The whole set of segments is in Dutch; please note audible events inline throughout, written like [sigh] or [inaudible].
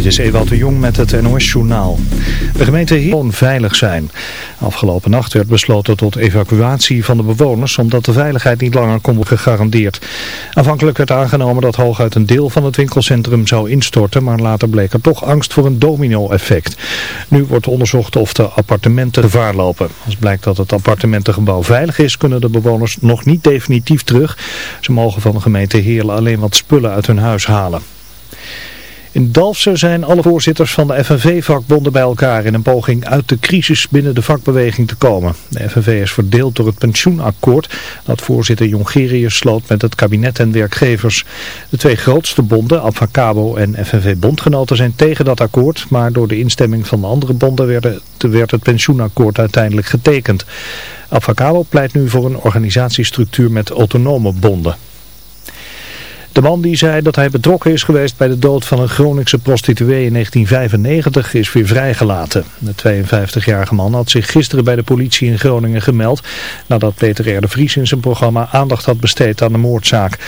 Dit is Ewald de Jong met het NOS-journaal. De gemeente Heerlen veilig zijn. Afgelopen nacht werd besloten tot evacuatie van de bewoners... omdat de veiligheid niet langer kon worden gegarandeerd. Aanvankelijk werd aangenomen dat hooguit een deel van het winkelcentrum zou instorten... maar later bleek er toch angst voor een domino-effect. Nu wordt onderzocht of de appartementen gevaar lopen. Als blijkt dat het appartementengebouw veilig is... kunnen de bewoners nog niet definitief terug. Ze mogen van de gemeente Heerlen alleen wat spullen uit hun huis halen. In Dalfsen zijn alle voorzitters van de FNV-vakbonden bij elkaar in een poging uit de crisis binnen de vakbeweging te komen. De FNV is verdeeld door het pensioenakkoord dat voorzitter Jongerius sloot met het kabinet en werkgevers. De twee grootste bonden, Abfacabo en FNV-bondgenoten, zijn tegen dat akkoord, maar door de instemming van de andere bonden werd het pensioenakkoord uiteindelijk getekend. Abfacabo pleit nu voor een organisatiestructuur met autonome bonden. De man die zei dat hij betrokken is geweest bij de dood van een Groningse prostituee in 1995 is weer vrijgelaten. De 52-jarige man had zich gisteren bij de politie in Groningen gemeld nadat Peter R. de Vries in zijn programma aandacht had besteed aan de moordzaak.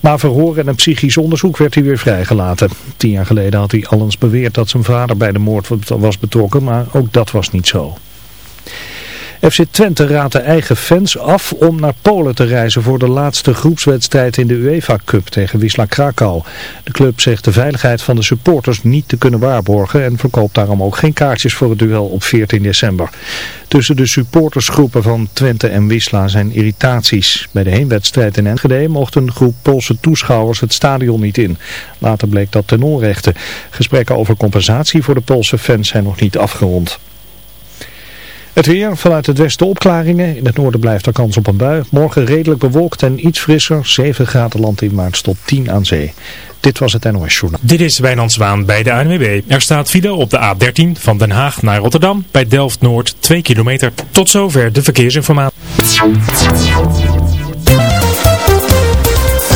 Na verhoor en een psychisch onderzoek werd hij weer vrijgelaten. Tien jaar geleden had hij al eens beweerd dat zijn vader bij de moord was betrokken, maar ook dat was niet zo. FC Twente raadt de eigen fans af om naar Polen te reizen voor de laatste groepswedstrijd in de UEFA Cup tegen Wisla Krakau. De club zegt de veiligheid van de supporters niet te kunnen waarborgen en verkoopt daarom ook geen kaartjes voor het duel op 14 december. Tussen de supportersgroepen van Twente en Wisla zijn irritaties. Bij de heenwedstrijd in Enschede mocht een groep Poolse toeschouwers het stadion niet in. Later bleek dat ten onrechte. Gesprekken over compensatie voor de Poolse fans zijn nog niet afgerond. Het weer, vanuit het westen opklaringen. In het noorden blijft er kans op een bui. Morgen redelijk bewolkt en iets frisser. 7 graden land in maart tot 10 aan zee. Dit was het NOS Journal. Dit is Wijnand Zwaan bij de ANWB. Er staat file op de A13 van Den Haag naar Rotterdam. Bij Delft-Noord 2 kilometer. Tot zover de verkeersinformatie.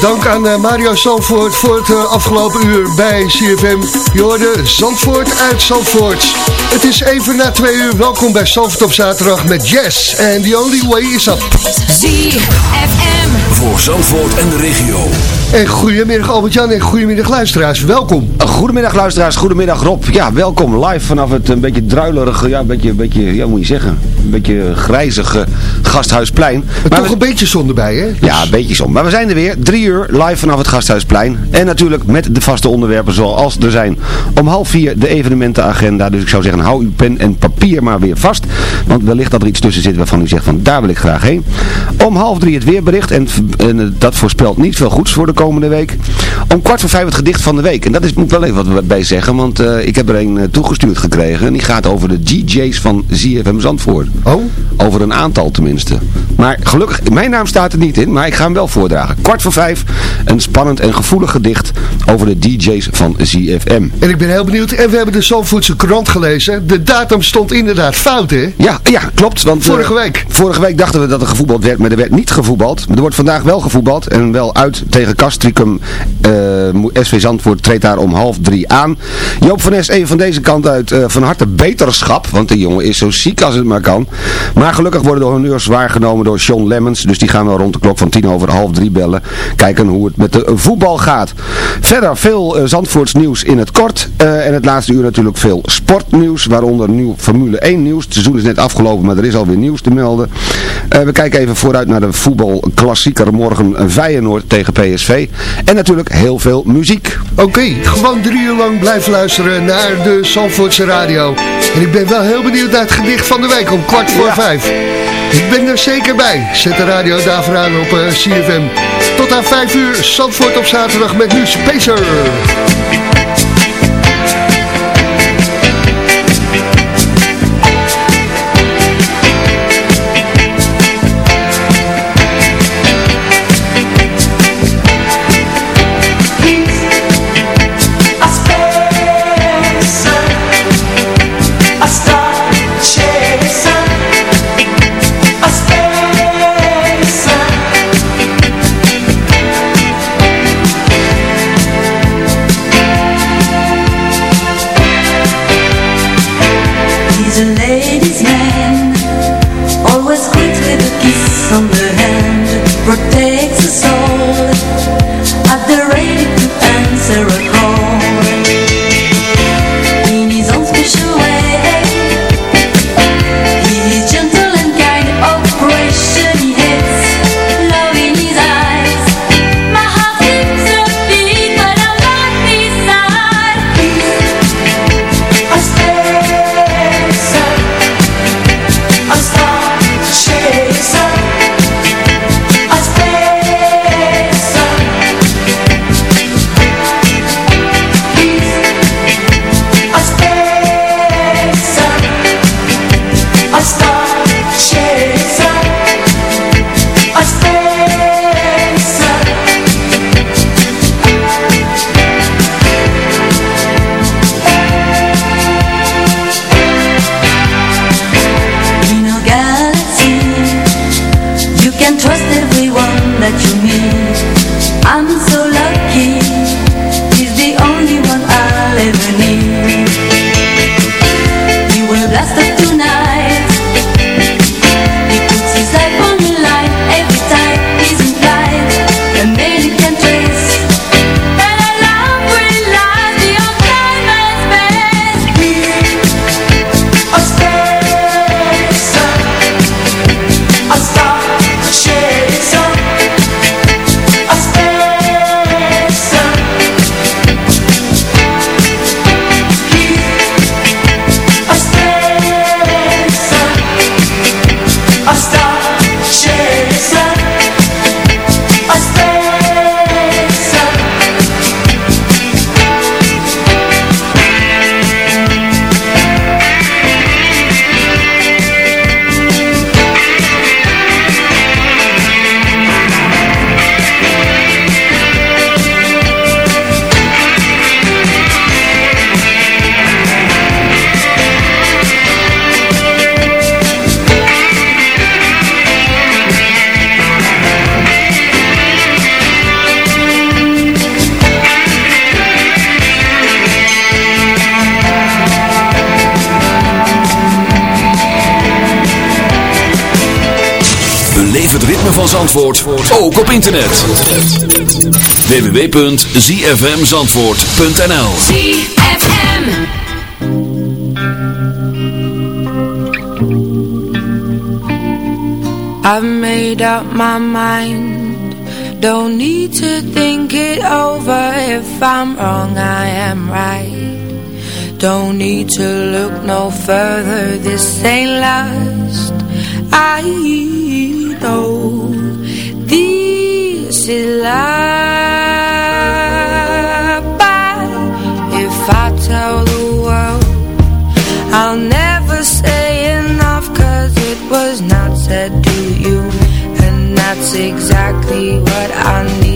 Dank aan eh, Mario Zandvoort voor het eh, afgelopen uur bij CFM. Je hoorde Zandvoort uit Zandvoort. Het is even na twee uur. Welkom bij Zandvoort op zaterdag met Jess. And the only way is up. ZFM. Voor Zandvoort en de regio. En goedemiddag Albert-Jan en goedemiddag luisteraars. Welkom. Goedemiddag luisteraars, goedemiddag Rob. Ja, welkom live vanaf het een beetje druilerige, ja, een beetje, een beetje, ja, moet je zeggen, een beetje grijzige Gasthuisplein. Maar Maar toch we- een beetje zon erbij, hè? Dus- Ja, een beetje zon. Maar we zijn er weer, drie uur live vanaf het Gasthuisplein. En natuurlijk met de vaste onderwerpen zoals er zijn. Om half vier de evenementenagenda. Dus ik zou zeggen, hou uw pen en papier maar weer vast. Want wellicht dat er iets tussen zit waarvan u zegt van daar wil ik graag heen. Om half drie het weerbericht. En, en eh, dat voorspelt niet veel goeds voor de komende week. Om kwart voor vijf het gedicht van de week. En dat is, moet ik wel even wat bij zeggen. Want eh, ik heb er een eh, toegestuurd gekregen. En die gaat over de DJ's van ZFM Zandvoort. Oh, Over een aantal tenminste. Maar gelukkig, mijn naam staat er niet in, maar ik ga hem wel voordragen. Kwart voor vijf, een spannend en gevoelig gedicht over de DJ's van ZFM. en ik ben heel benieuwd. En we hebben de Zandvoortse krant gelezen. De datum stond inderdaad fout, hè? Ja, ja klopt. Want, eh, Vorige week. Vorige week dachten we dat er gevoetbald werd, maar er werd niet gevoetbald. Er wordt vandaag wel gevoetbald en wel uit tegen Castricum. eh, SV Zandvoort treedt daar om half drie aan. Joop van Es even van deze kant uit eh, van harte beterschap, want de jongen is zo ziek als het maar kan. Maar gelukkig worden de honneurs waargenomen door Sean Lemmens. Dus die gaan we rond de klok van tien over half drie bellen. Kijken hoe het met de voetbal gaat. Verder veel eh, Zandvoorts nieuws in het kort. Eh, en het laatste uur natuurlijk veel sportnieuws. Waaronder nieuw Formule 1 nieuws. Het seizoen is net afgelopen, maar er is alweer nieuws te melden. Eh, we kijken even vooruit naar de voetbalklassieker morgen Feyenoord tegen PSV. En natuurlijk heel veel muziek. Oké, gewoon drie uur lang blijven luisteren naar de Zandvoortse radio. En ik ben wel heel benieuwd naar het gedicht van de week om kwart voor vijf. Ik ben er zeker bij. Zet de radio daarvoor aan op eh, CFM. Tot aan vijf uur, Zandvoort op zaterdag met nu Spacer. Zandvoort ook op internet. www.zfmzandvoort.nl ZFM. I've made up my mind. Don't need to think it over. If I'm wrong, I am right. Don't need to look no further. This ain't last I know exactly what I need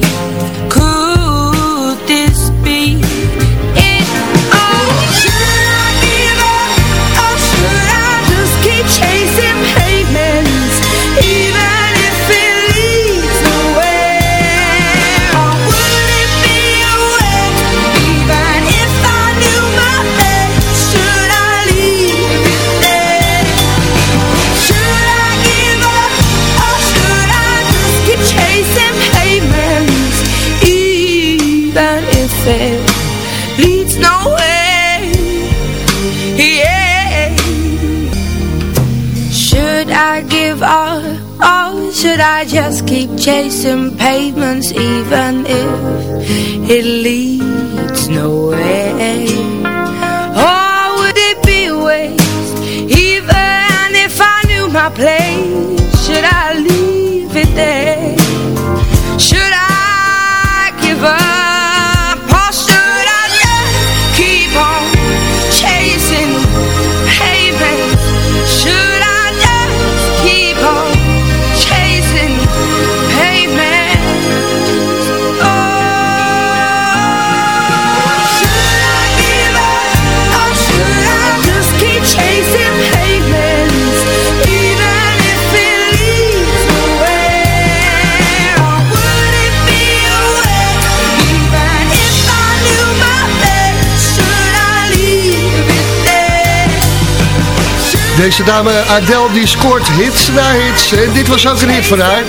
chasing pavements even if it leads Deze dame Adele die scoort hits na hits. En dit was ook een hit van haar.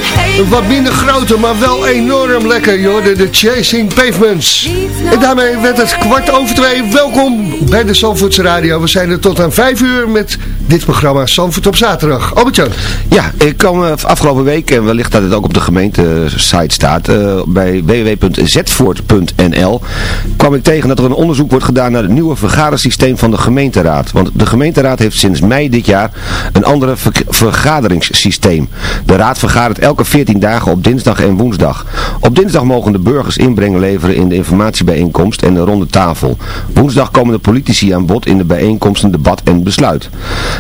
Wat minder grote, maar wel enorm lekker. joh. De, Chasing Pavements. En daarmee werd het kwart over twee. Welkom bij de Zandvoortse Radio. We zijn er tot aan vijf uur met dit programma Zandvoort op zaterdag. Albert-Jan. Ja, ik kwam eh, afgelopen week, en wellicht dat het ook op de gemeentesite staat, eh, bij www.zetvoort.nl, kwam ik tegen dat er een onderzoek wordt gedaan naar het nieuwe vergadersysteem van de gemeenteraad. Want de gemeenteraad heeft sinds mei dit jaar een andere ver- vergaderingssysteem. De raad vergadert elke 14 dagen op dinsdag en woensdag. Op dinsdag mogen de burgers inbreng leveren in de informatiebijeenkomst en de ronde tafel. Woensdag komen de politici aan bod in de bijeenkomsten, debat en besluit.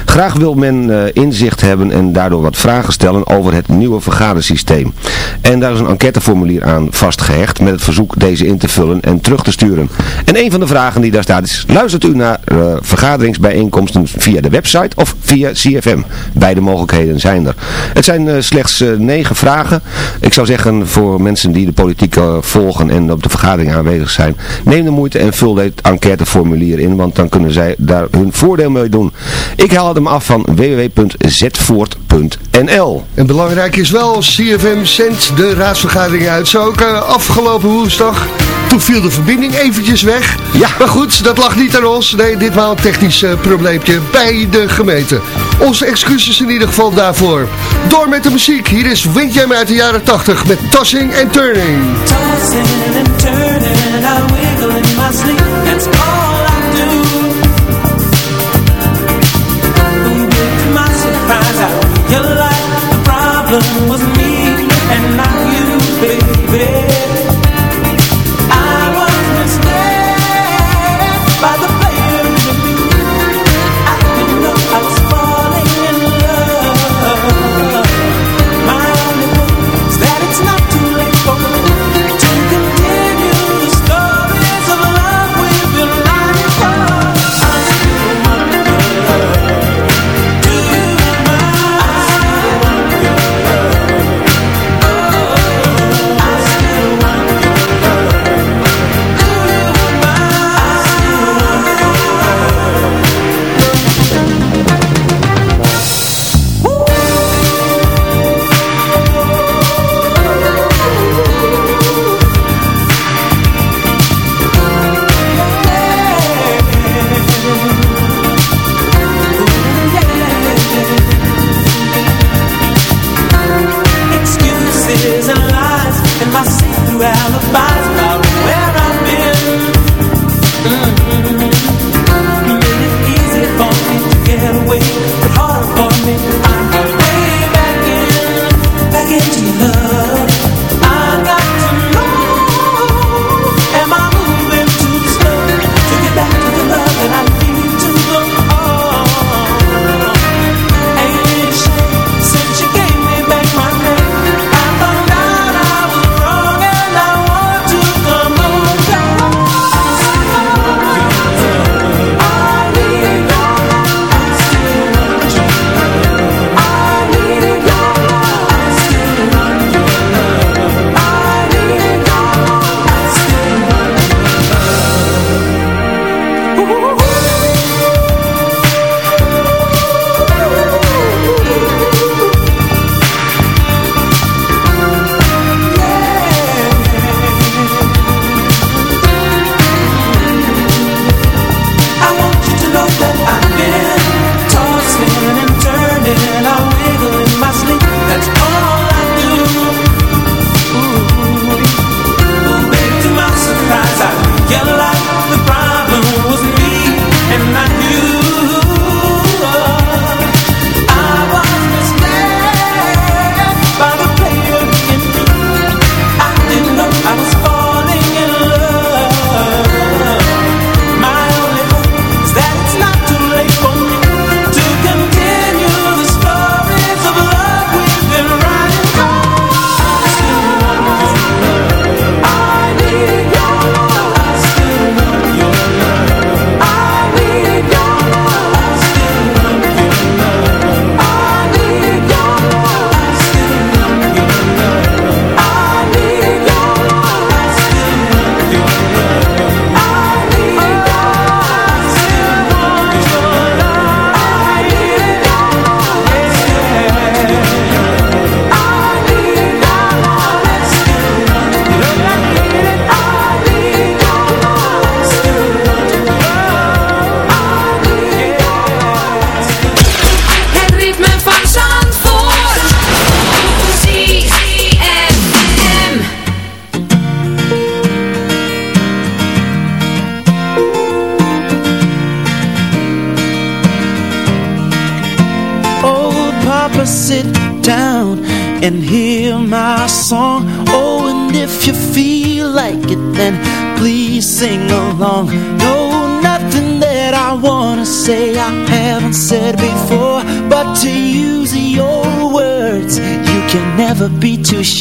Graag wil men eh, inzicht hebben en daardoor wat vragen stellen over het nieuwe vergadersysteem. En daar is een enquêteformulier aan vastgehecht met het verzoek deze in te vullen en terug te sturen. En een van de vragen die daar staat is, luistert u naar eh, vergaderingsbijeenkomsten via de website of via CFM? Beide mogelijkheden zijn er. Het zijn eh, slechts negen vragen. Ik zou zeggen voor mensen die de politiek volgen en op de vergadering aanwezig zijn, neem de moeite en vul dit enquêteformulier in, want dan kunnen zij daar hun voordeel mee doen. Ik haal hem af van www.zetvoort.nl En belangrijk is wel, CFM zendt de raadsvergadering uit. Zo ook eh, afgelopen woensdag. Toen viel de verbinding eventjes weg. Ja. Maar goed, dat lag niet aan ons. Nee, ditmaal een technisch eh, probleempje bij de gemeente. Onze excuses in ieder geval daarvoor. Door met de muziek. Hier is Windjam uit de jaren 80 met Tossing and Turning. Tossing and turning,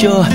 your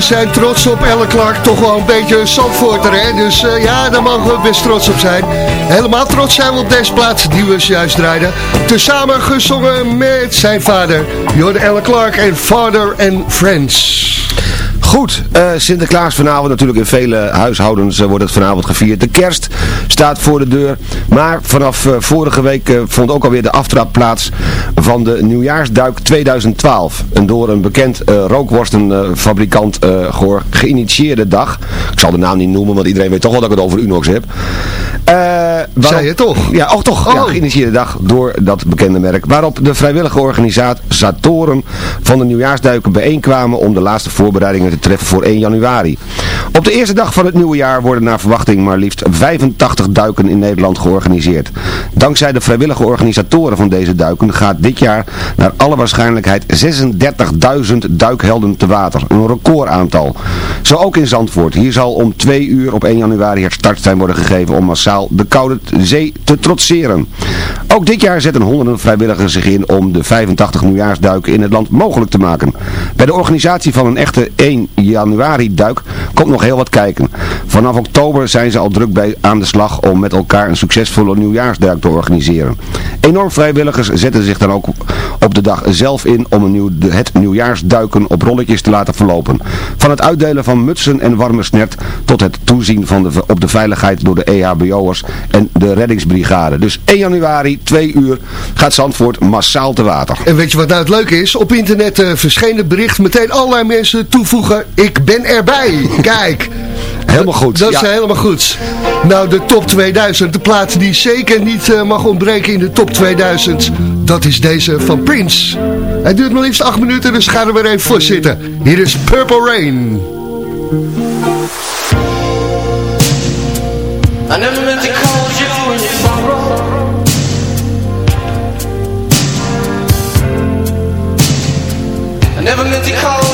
we zijn trots op Elle Clark, toch wel een beetje een Zandvoorter, hè? Dus eh, ja, daar mogen we best trots op zijn. Helemaal trots zijn we op deze plaats die we juist draaiden. Tezamen gezongen met zijn vader, Jorde Elle Clark en Father and Friends. Goed, eh, Sinterklaas vanavond natuurlijk in vele huishoudens eh, wordt het vanavond gevierd. De kerst staat voor de deur. Maar vanaf eh, vorige week eh, vond ook alweer de aftrap plaats van de nieuwjaarsduik 2012. Een door een bekend eh, rookworstenfabrikant geïnitieerde dag. Ik zal de naam niet noemen, want iedereen weet toch wel dat ik het over Unox heb. Waarop- Zei je toch? Ja, ook toch. Ja, Oh. geïnitieerde dag door dat bekende merk. Waarop de vrijwillige organisatoren van de nieuwjaarsduiken bijeenkwamen om de laatste voorbereidingen te treffen voor 1 januari. Op de eerste dag van het nieuwe jaar worden naar verwachting maar liefst 85 duiken in Nederland georganiseerd. Dankzij de vrijwillige organisatoren van deze duiken gaat dit jaar naar alle waarschijnlijkheid 36.000 duikhelden te water. Een recordaantal. Zo ook in Zandvoort. Hier zal om 2 uur op 1 januari het startsein worden gegeven om massaal de koude zee te trotseren. Ook dit jaar zetten honderden vrijwilligers zich in om de 85 nieuwjaarsduiken in het land mogelijk te maken. Bij de organisatie van een echte 1 januari-duik komt nog heel wat kijken. Vanaf oktober zijn ze al druk bij aan de slag om met elkaar een succesvolle nieuwjaarsduik te organiseren. Enorm vrijwilligers zetten zich dan ook op de dag zelf in om een nieuw, het nieuwjaarsduiken op rolletjes te laten verlopen. Van het uitdelen van mutsen en warme snert tot het toezien van de, op de veiligheid door de EHBO'ers en de reddingsbrigade. Dus 1 januari, 2 uur, gaat Zandvoort massaal te water. En weet je wat nou het leuke is? Op internet uh, verscheen het bericht meteen allerlei mensen toevoegen. Ik ben erbij. Kijk. [laughs] Helemaal goed. Dat is ja. helemaal goed. Nou, de top 2000. De plaat die zeker niet uh, mag ontbreken in de top 2000. Dat is deze van Prince. Het duurt maar liefst 8 minuten, dus ga er weer even voor zitten. Hier is Purple Rain. I never meant to call you in your sorrow I never meant to call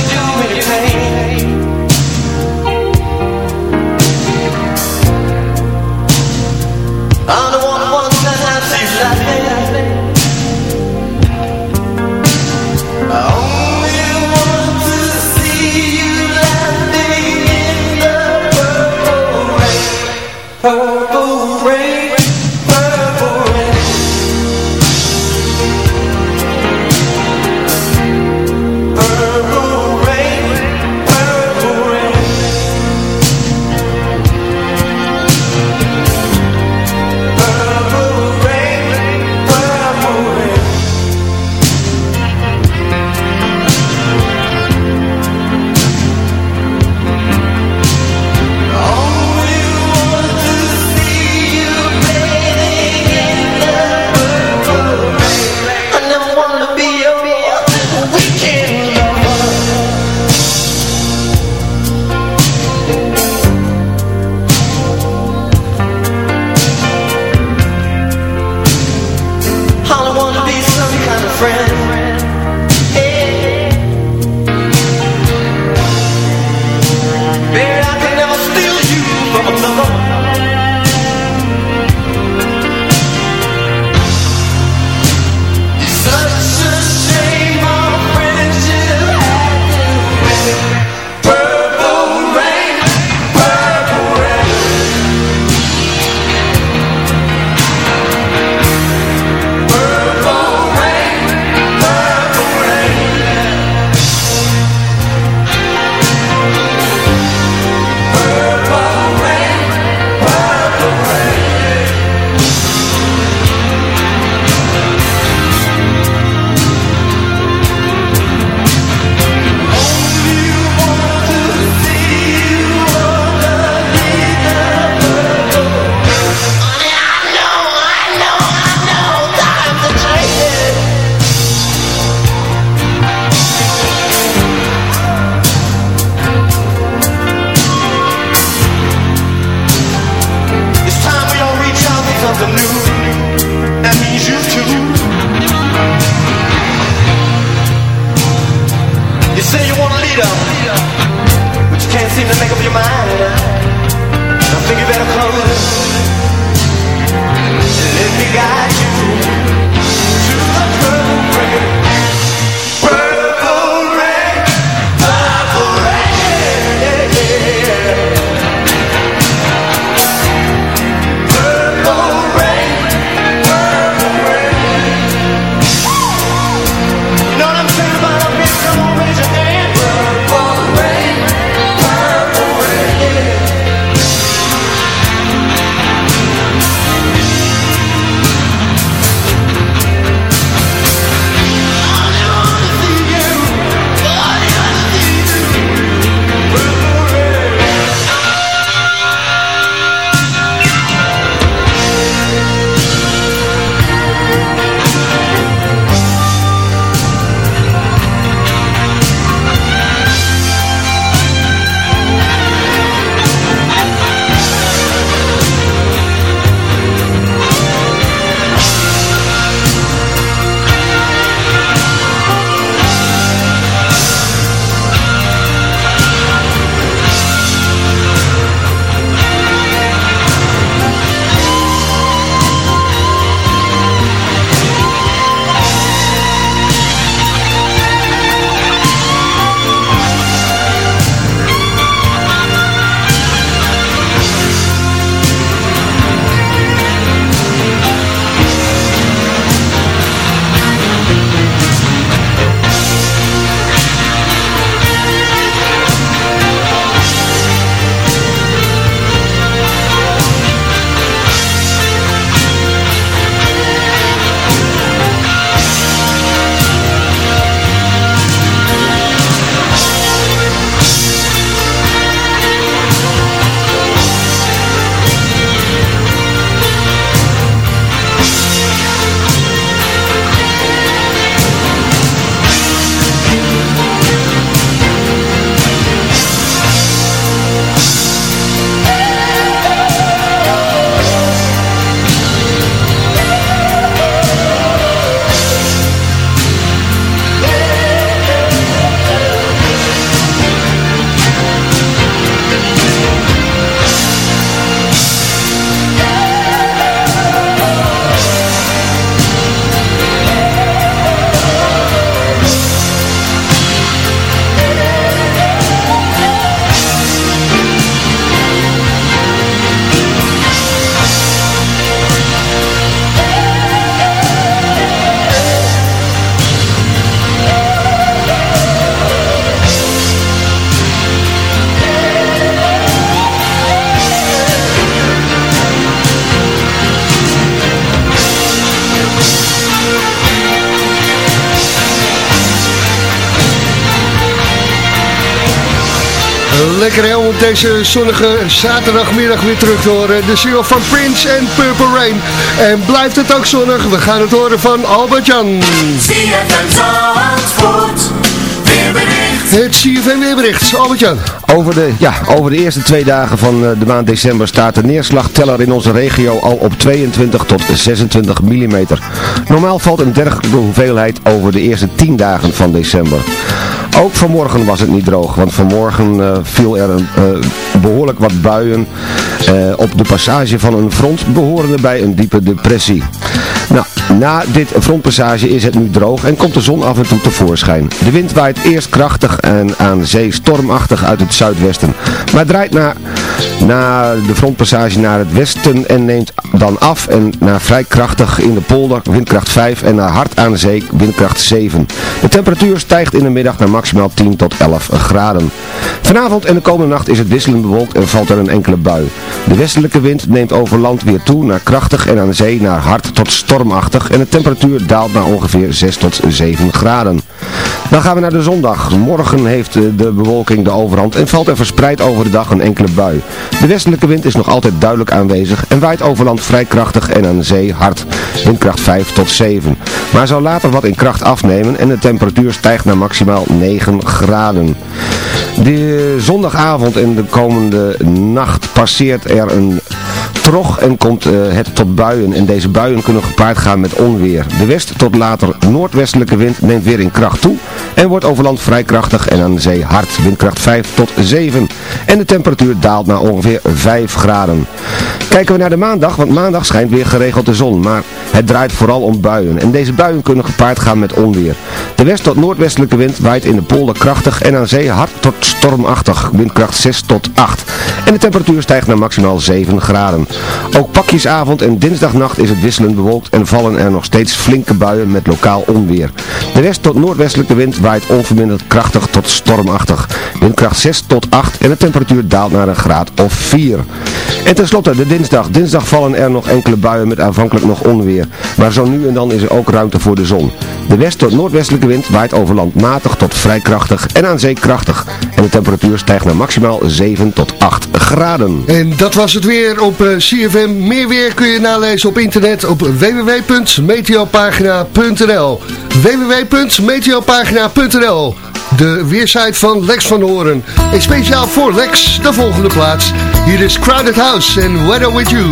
op deze zonnige zaterdagmiddag weer terug te horen. De single van Prince en Purple Rain. En blijft het ook zonnig? We gaan het horen van Albert Jan. Het CFM weerbericht, Albert Jan. Over de, ja, over de eerste twee dagen van eh, de maand december staat de neerslagteller in onze regio al op 22 tot 26 mm. Normaal valt een dergelijke hoeveelheid over de eerste 10 dagen van december. Ook vanmorgen was het niet droog, want vanmorgen uh, viel er een, uh, behoorlijk wat buien uh, op de passage van een front behorende bij een diepe depressie. Nou, na dit frontpassage is het nu droog en komt de zon af en toe tevoorschijn. De wind waait eerst krachtig en aan zee stormachtig uit het zuidwesten, maar draait na, na de frontpassage naar het westen en neemt dan af en naar vrij krachtig in de polder windkracht 5 en naar hard aan de zee windkracht 7. De temperatuur stijgt in de middag naar maximaal 10 tot 11 graden. Vanavond en de komende nacht is het wisselend bewolkt en valt er een enkele bui. De westelijke wind neemt over land weer toe naar krachtig en aan de zee naar hard tot stormachtig en de temperatuur daalt naar ongeveer 6 tot 7 graden. Dan gaan we naar de zondag. Morgen heeft de bewolking de overhand en valt er verspreid over de dag een enkele bui. De westelijke wind is nog altijd duidelijk aanwezig en waait over land vrij krachtig en aan zee hard. Windkracht 5 tot 7. Maar zal later wat in kracht afnemen en de temperatuur stijgt naar maximaal 9 graden. De zondagavond en de komende nacht passeert er een trog en komt uh, het tot buien. En deze buien kunnen gepaard gaan met onweer. De west tot later noordwestelijke wind neemt weer in kracht toe en wordt over land vrij krachtig en aan zee hard. Windkracht 5 tot 7. En de temperatuur daalt naar ongeveer 5 graden. Kijken we naar de maandag, want maandag schijnt weer geregeld de zon. Maar het draait vooral om buien. En deze buien kunnen gepaard gaan met onweer. De west tot noordwestelijke wind waait in de polder krachtig en aan zee hard tot stormachtig. Windkracht 6 tot 8. En de temperatuur stijgt naar maximaal 7 graden. Ook pakjesavond en dinsdagnacht is het wisselend bewolkt en vallen er nog steeds flinke buien met lokaal onweer. De west tot noordwestelijke wind waait onverminderd krachtig tot stormachtig. Windkracht 6 tot 8 en de temperatuur daalt naar een graad of 4. En tenslotte de dinsdag. Dinsdag vallen er nog enkele buien met aanvankelijk nog onweer. Maar zo nu en dan is er ook ruimte voor de zon. De west tot noordwestelijke wind waait over land matig tot vrij krachtig en aan zee krachtig. En de temperatuur stijgt naar maximaal 7 tot 8 graden. En dat was het weer op uh, CFM. Meer weer kun je nalezen op internet op www.meteopagina.nl www.meteopagina.nl De weersite van Lex van Horen. En speciaal voor Lex, de volgende plaats. Hier is Crowded House en Weather With You.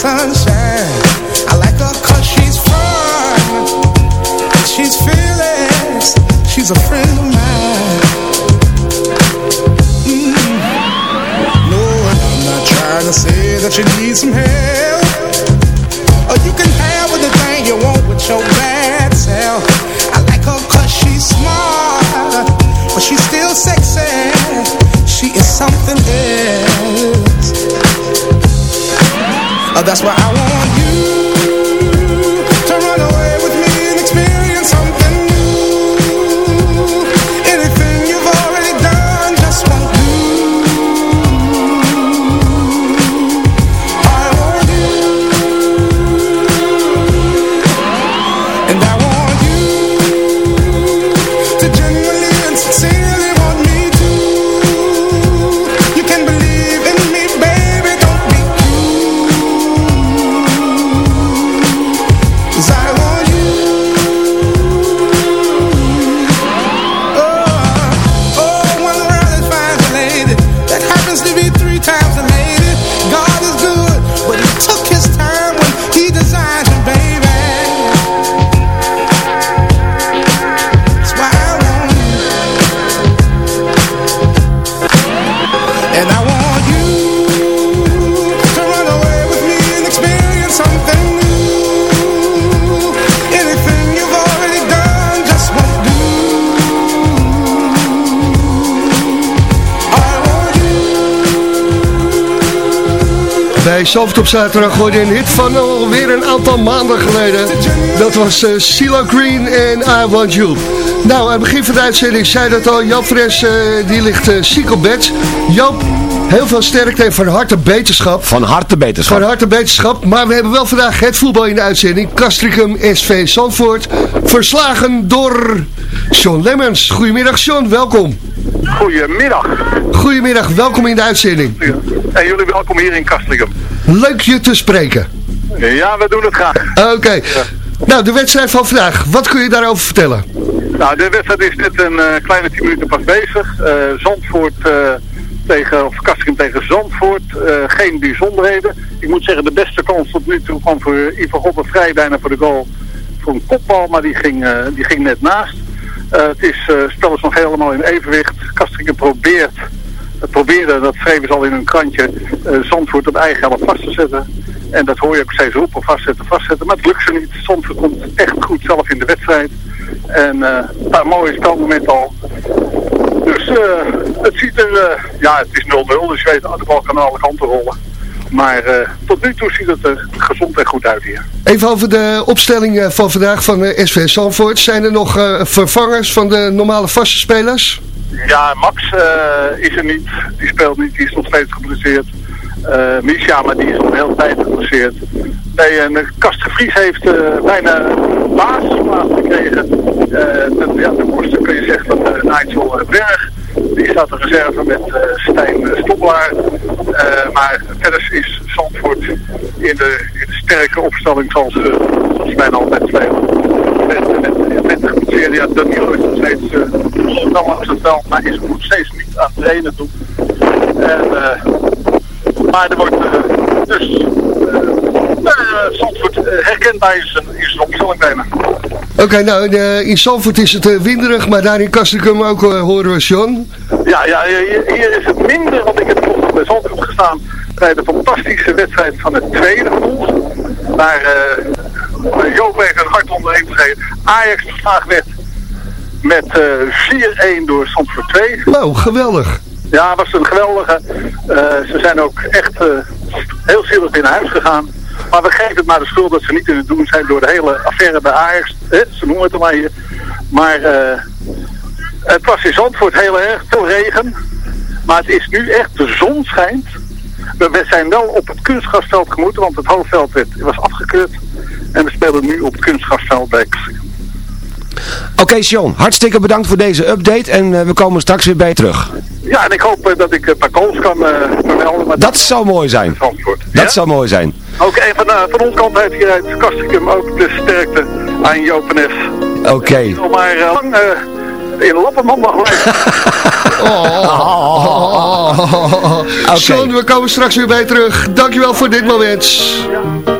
Sunshine. I like her 'cause she's fun. And she's fearless. She's a friend of mine. Mm. I'm not trying to say that some help. That's why I Bij Zalvert op zaterdag hoorde een hit van alweer een aantal maanden geleden. Dat was CeeLo Green en I Want You. Nou, aan het begin van de uitzending zei dat al. Joop Fres, eh, die ligt eh, ziek op bed. Joop, heel veel sterkte en van harte beterschap. Van harte beterschap. Van harte beterschap. Maar we hebben wel vandaag het voetbal in de uitzending. Castricum SV Zandvoort. Verslagen door Sean Lemmens. Goedemiddag Sean, welkom. Goedemiddag. Goedemiddag, welkom in de uitzending. En jullie welkom hier in Castricum. Leuk je te spreken. Ja, we doen het graag. Oké. Nou, de wedstrijd van vandaag. Wat kun je daarover vertellen? Nou, de wedstrijd is net een eh, kleine 10 minuten pas bezig. Eh, Zandvoort eh, tegen, of Castricum tegen Zandvoort. Geen bijzonderheden. Ik moet zeggen, de beste kans tot nu toe kwam voor Ivan Goppen vrij bijna voor de goal. Voor een kopbal, maar die ging, die ging net naast. Eh, het is, eh, het spel nog helemaal in evenwicht. Castricum probeert het probeerde, dat schreven ze al in hun krantje, eh, Zandvoort op eigen helft vast te zetten. En dat hoor je ook steeds roepen, vastzetten, vastzetten. Maar het lukt ze niet. Zandvoort komt echt goed zelf in de wedstrijd. En eh, een paar mooie spelmomenten al. Dus eh, het ziet er, eh, ja het is 0-0, dus je weet, de bal kan alle kanten rollen. Maar eh, tot nu toe ziet het er gezond en goed uit hier. Even over de opstelling eh, van vandaag van eh, SV Zandvoort. Zijn er nog vervangers van de normale vaste spelers? Ja, Max is er niet. Die speelt niet. Die is nog steeds geblesseerd. Misha, maar die is een hele tijd geblesseerd. Nee, en uh, Kast Vries heeft bijna een basisplaats gekregen. De, ja, de borsten kun je zeggen van uh, Nigel Berg. Die staat de reserve met eh, Stijn uh, Stoppelaar. Eh, maar verder is Zandvoort in de, in sterke opstelling uh, zoals wij altijd spelen. Met, met, met de ja, Danilo is nog steeds uh, wel langs het veld, maar is nog steeds niet aan het trainen toe. Uh, maar er wordt uh, dus uh, Zandvoort uh, herkenbaar is zijn, zijn opstelling nemen. Oké, okay, nou in, in Zandvoort is het uh, winderig, maar daar in Castricum ook uh, horen we John. Ja, ja, hier is het minder, want ik heb nog bij Zandvoort gestaan. bij de fantastische wedstrijd van het tweede ons. Waar uh, Joop even een hart onderheen gegeven. Ajax verslagen werd met uh, 4-1 door Zandvoort 2. Nou, geweldig. Ja, was een geweldige. Uh, ze zijn ook echt uh, heel zielig in huis gegaan. Maar we geven het maar de schuld dat ze niet in het doen zijn door de hele affaire bij Ajax. Eh, ze noemen het maar hier. Maar uh, het was in Zandvoort heel erg, veel regen. Maar het is nu echt, de zon schijnt. We zijn wel op het kunstgrasveld gemoeten, want het hoofdveld werd, was afgekeurd. En we spelen nu op het kunstgrasveld bij Oké, okay, Sean, hartstikke bedankt voor deze update en uh, we komen straks weer bij je terug. Ja, en ik hoop uh, dat ik een paar calls kan uh, vermelden. Dat zou mooi zijn. Dat ja? zou mooi zijn. Ook een van, van onze kant uit hier uit Kastrikum ook de sterkte aan Joop en Oké. Okay. maar lang in Lappenman mag blijven. [laughs] [laughs] oh, oh, oh, okay. We komen straks weer bij je terug. Dankjewel voor dit moment. Ja.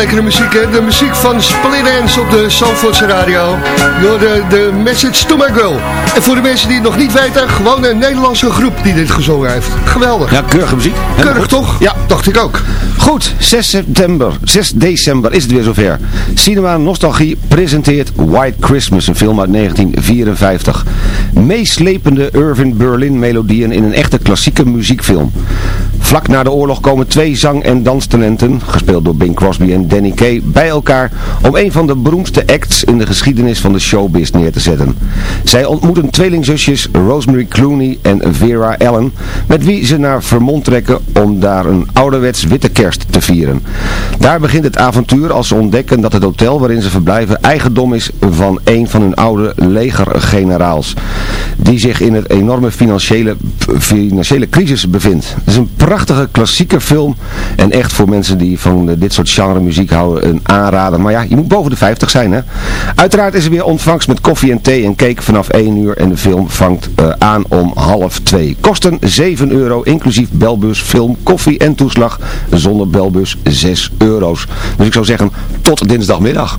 Lekkere muziek, hè? De muziek van Split Ends op de Zandvoortse radio. Door de, de Message to My Girl. En voor de mensen die het nog niet weten, gewoon een Nederlandse groep die dit gezongen heeft. Geweldig. Ja, keurige muziek. Helemaal Keurig goed. toch? Ja. Dacht ik ook. Goed, 6 september, 6 december is het weer zover. Cinema Nostalgie presenteert White Christmas, een film uit 1954. Meeslepende Irving Berlin melodieën in een echte klassieke muziekfilm. Vlak na de oorlog komen twee zang- en danstalenten, gespeeld door Bing Crosby en Danny Kaye, bij elkaar om een van de beroemdste acts in de geschiedenis van de showbiz neer te zetten. Zij ontmoeten tweelingzusjes Rosemary Clooney en Vera Allen, met wie ze naar Vermont trekken om daar een ouderwets witte kerst te vieren. Daar begint het avontuur als ze ontdekken dat het hotel waarin ze verblijven eigendom is van een van hun oude legergeneraals, die zich in het enorme financiële, financiële crisis bevindt. Het is een prachtige klassieke film en echt voor mensen die van eh, dit soort genre muziek houden een aanrader. Maar ja, je moet boven de 50 zijn hè. Uiteraard is er weer ontvangst met koffie en thee en cake vanaf 1 uur en de film vangt eh, aan om half 2. Kosten 7 euro inclusief belbus, film, koffie en toeslag. Zonder belbus 6 euro's. Dus ik zou zeggen tot dinsdagmiddag.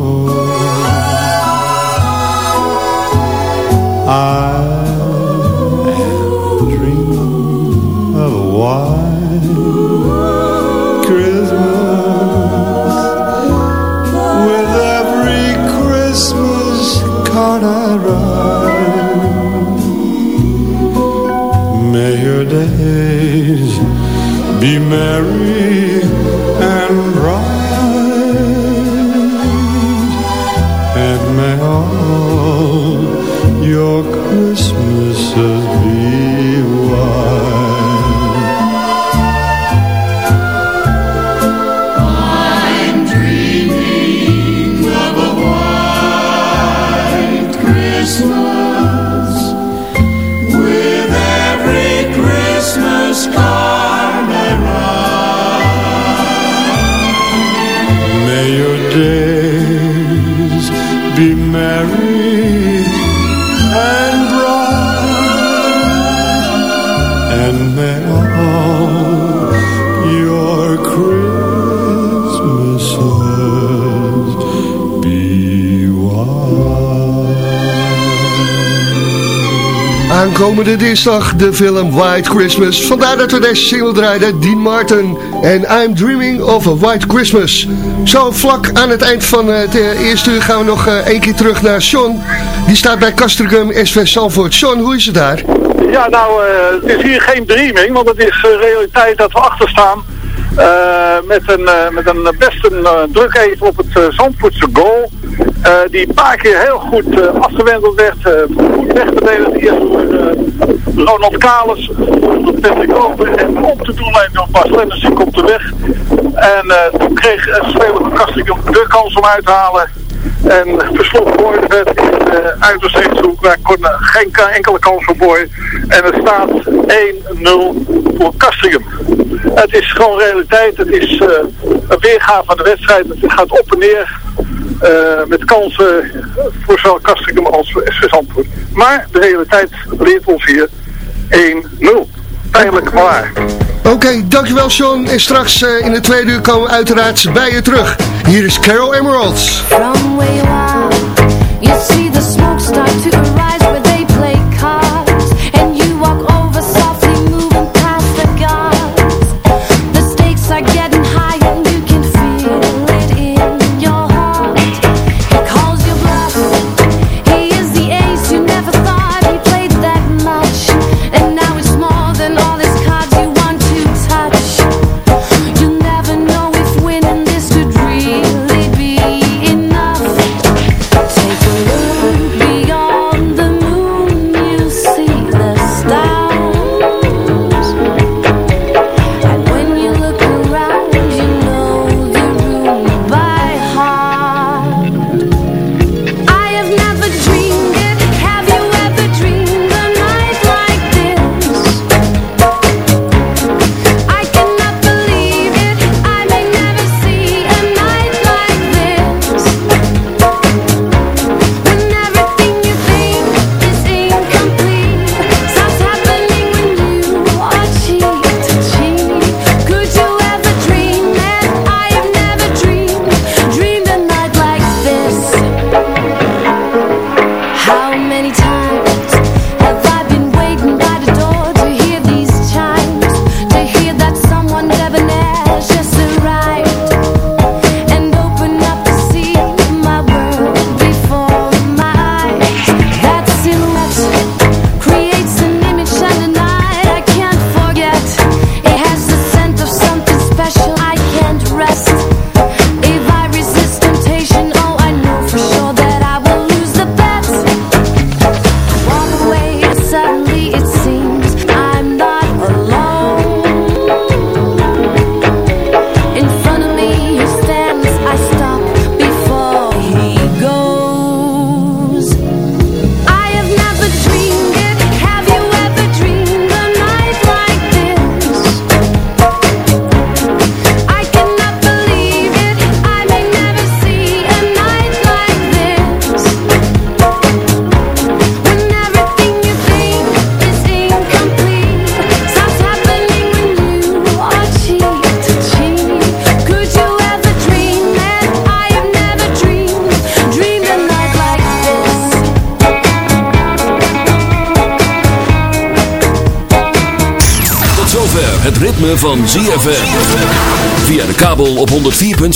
Be merry and bright, and may all your Christmases Mary. Aankomende dinsdag de film White Christmas. Vandaar dat we deze single draaiden, Dean Martin en I'm Dreaming of a White Christmas. Zo vlak aan het eind van het eh, eerste uur gaan we nog eh, één keer terug naar Sean. Die staat bij Castricum SV Salford. Sean, hoe is het daar? Ja, nou, eh, het is hier geen dreaming, want het is realiteit dat we achter staan. Eh, met, een, eh, met een best een eh, druk even op het Zandvoortse goal. die een paar keer heel goed afgewendeld werd. goed weggedeeld eerst door Ronald Kalis. Door Patrick Over. En op de doellijn door Bas Lemmers. Die komt er weg. En toen kreeg een speler van Kastrikum de kans om uit te halen. En versloeg werd de uiterste rechtshoek. Daar kon eh, geen enkele kans voor Boy. En het staat 1-0 voor Castricum. Het is gewoon realiteit. Het is eh, een weergave van de wedstrijd. Het gaat op en neer. eh, met kansen voor zowel Castricum als SV Zandvoort. Maar de realiteit leert ons hier 1-0. Pijnlijk maar waar. Oké, dankjewel Sean. En straks eh, in de tweede uur komen we uiteraard bij je terug. Hier is Carol Emeralds. From where you see the smoke start to arise